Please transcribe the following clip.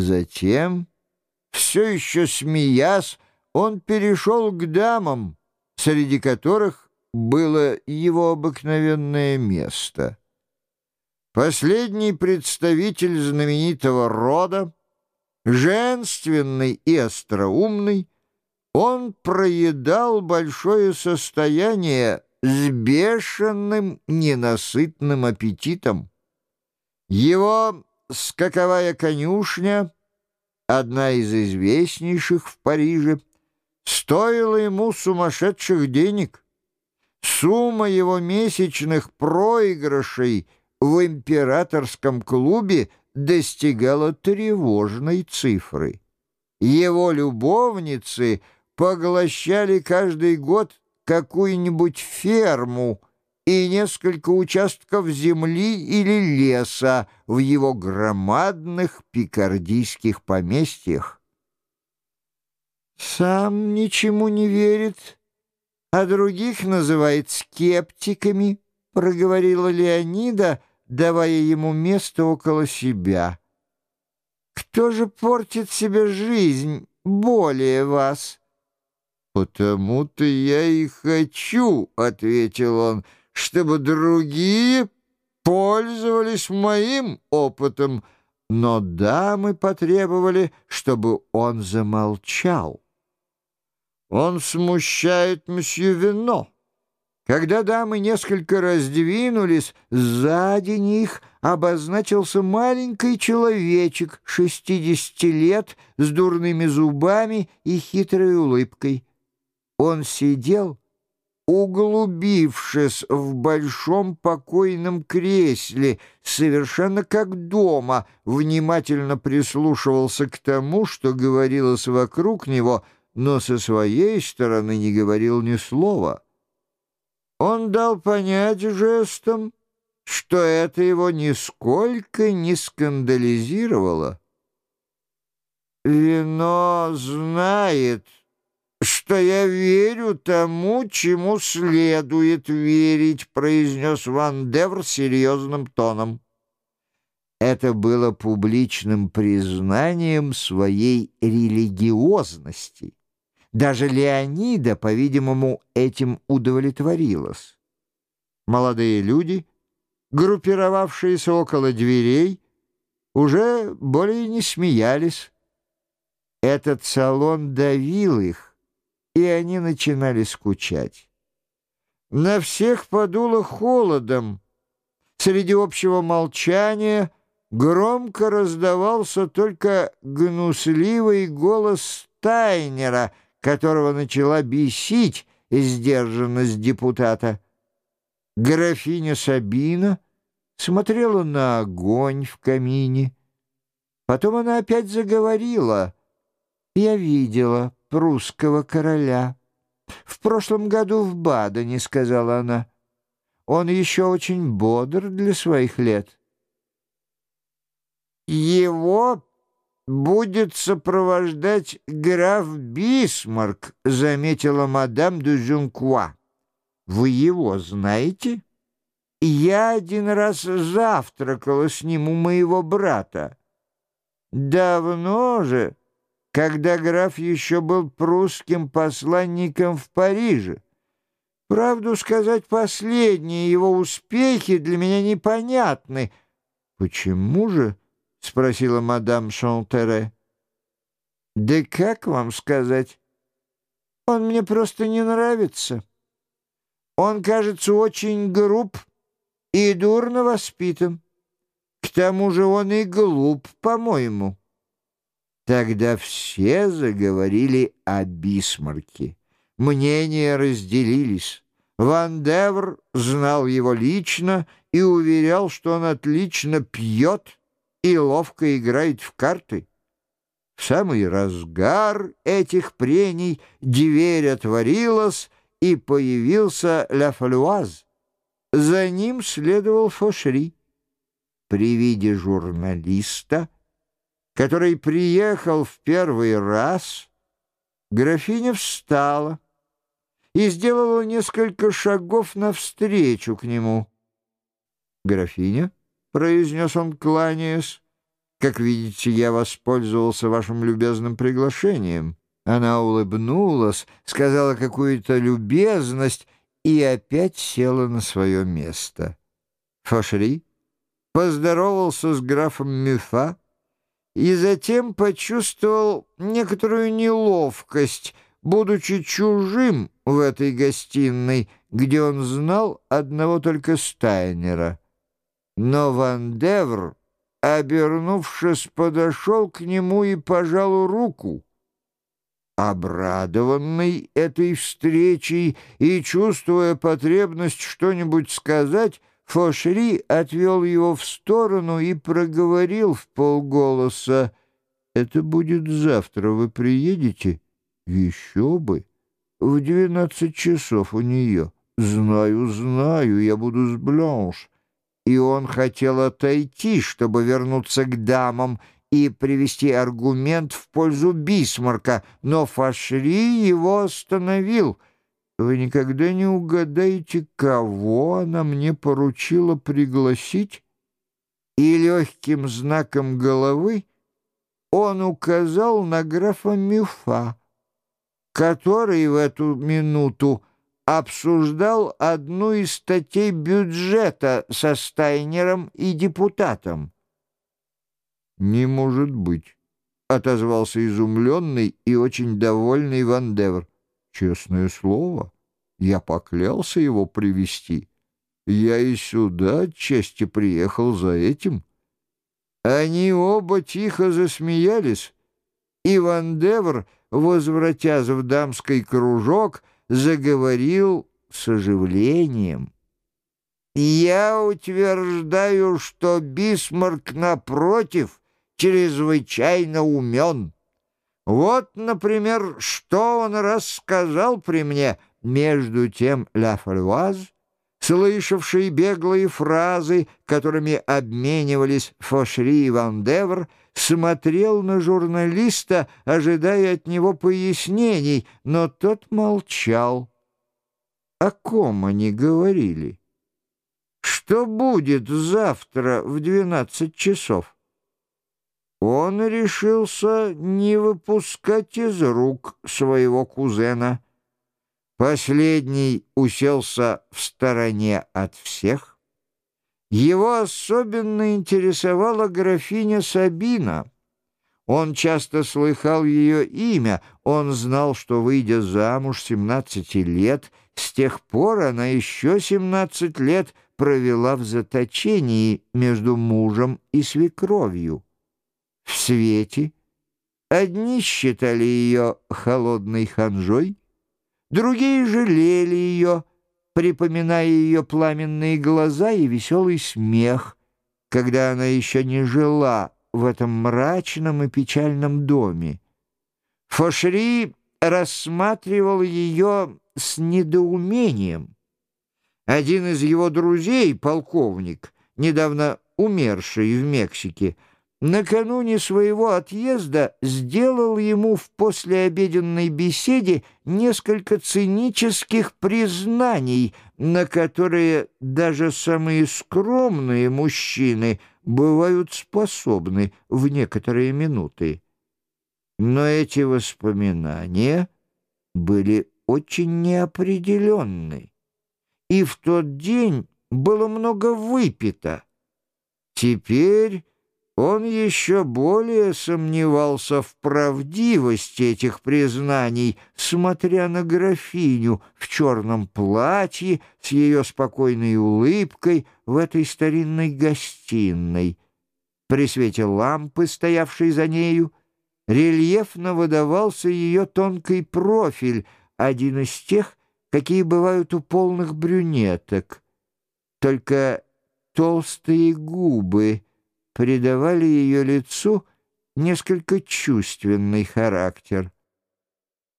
Затем, все еще смеясь, он перешел к дамам, среди которых было его обыкновенное место. Последний представитель знаменитого рода, женственный и остроумный, он проедал большое состояние с бешеным ненасытным аппетитом. Его скаковая конюшня, одна из известнейших в Париже, стоила ему сумасшедших денег. Сумма его месячных проигрышей в императорском клубе достигала тревожной цифры. Его любовницы поглощали каждый год какую-нибудь ферму и несколько участков земли или леса в его громадных пикардийских поместьях. Сам ничему не верит, а других называет скептиками, проговорила Леонида, давая ему место около себя. Кто же портит себе жизнь более вас? «Потому-то я и хочу», — ответил он, — «чтобы другие пользовались моим опытом». Но дамы потребовали, чтобы он замолчал. Он смущает мсье Вино. Когда дамы несколько раздвинулись, сзади них обозначился маленький человечек шестидесяти лет с дурными зубами и хитрой улыбкой. Он сидел, углубившись в большом покойном кресле, совершенно как дома, внимательно прислушивался к тому, что говорилось вокруг него, но со своей стороны не говорил ни слова. Он дал понять жестом, что это его нисколько не скандализировало. «Вино знает», что я верю тому, чему следует верить», — произнес Ван Девр серьезным тоном. Это было публичным признанием своей религиозности. Даже Леонида, по-видимому, этим удовлетворилась. Молодые люди, группировавшиеся около дверей, уже более не смеялись. Этот салон давил их, и они начинали скучать. На всех подуло холодом. Среди общего молчания громко раздавался только гнусливый голос Тайнера, которого начала бесить сдержанность депутата. Графиня Сабина смотрела на огонь в камине. Потом она опять заговорила. Я видела прусского короля. В прошлом году в Бадене, — сказала она. Он еще очень бодр для своих лет. Его будет сопровождать граф Бисмарк, — заметила мадам де Жункуа. Вы его знаете? Я один раз завтракала с ним у моего брата. Давно же когда граф еще был прусским посланником в Париже. Правду сказать, последние его успехи для меня непонятны. «Почему же?» — спросила мадам Шонтере. «Да как вам сказать? Он мне просто не нравится. Он, кажется, очень груб и дурно воспитан. К тому же он и глуп, по-моему». Тогда все заговорили о Бисмарке. Мнения разделились. Ван Девр знал его лично и уверял, что он отлично пьет и ловко играет в карты. В самый разгар этих прений дверь отворилась, и появился Ля Фалюаз. За ним следовал Фошри. При виде журналиста — который приехал в первый раз, графиня встала и сделала несколько шагов навстречу к нему. «Графиня», — произнес он, кланяясь, Как видите, я воспользовался вашим любезным приглашением». Она улыбнулась, сказала какую-то любезность и опять села на свое место. Фошри поздоровался с графом Мюфа и затем почувствовал некоторую неловкость, будучи чужим в этой гостиной, где он знал одного только Стайнера. Но Ван Девр, обернувшись, подошел к нему и пожал руку. Обрадованный этой встречей и чувствуя потребность что-нибудь сказать, Фошри отвел его в сторону и проговорил в полголоса. «Это будет завтра, вы приедете?» «Еще бы! В двенадцать часов у нее. Знаю, знаю, я буду с Бланш». И он хотел отойти, чтобы вернуться к дамам и привести аргумент в пользу Бисмарка, но Фашри его остановил — вы никогда не угадаете, кого она мне поручила пригласить? И легким знаком головы он указал на графа Мюфа, который в эту минуту обсуждал одну из статей бюджета со Стайнером и депутатом. «Не может быть», — отозвался изумленный и очень довольный Ван Девр. Честное слово, я поклялся его привести. Я и сюда отчасти приехал за этим. Они оба тихо засмеялись, и Вандевр, возвратясь в дамский кружок, заговорил с оживлением. «Я утверждаю, что Бисмарк, напротив, чрезвычайно умен». Вот, например, что он рассказал при мне, между тем Ла Фалуаз, слышавший беглые фразы, которыми обменивались Фошри и Вандевр, смотрел на журналиста, ожидая от него пояснений, но тот молчал. О ком они говорили? Что будет завтра в двенадцать часов? Он решился не выпускать из рук своего кузена. Последний уселся в стороне от всех. Его особенно интересовала графиня Сабина. Он часто слыхал ее имя, он знал, что, выйдя замуж 17 лет, с тех пор она еще 17 лет провела в заточении между мужем и свекровью в свете. Одни считали ее холодной ханжой, другие жалели ее, припоминая ее пламенные глаза и веселый смех, когда она еще не жила в этом мрачном и печальном доме. Фошри рассматривал ее с недоумением. Один из его друзей, полковник, недавно умерший в Мексике, накануне своего отъезда сделал ему в послеобеденной беседе несколько цинических признаний, на которые даже самые скромные мужчины бывают способны в некоторые минуты. Но эти воспоминания были очень неопределенны, и в тот день было много выпито. Теперь он еще более сомневался в правдивости этих признаний, смотря на графиню в черном платье с ее спокойной улыбкой в этой старинной гостиной. При свете лампы, стоявшей за нею, рельефно выдавался ее тонкий профиль, один из тех, какие бывают у полных брюнеток. Только толстые губы — придавали ее лицу несколько чувственный характер —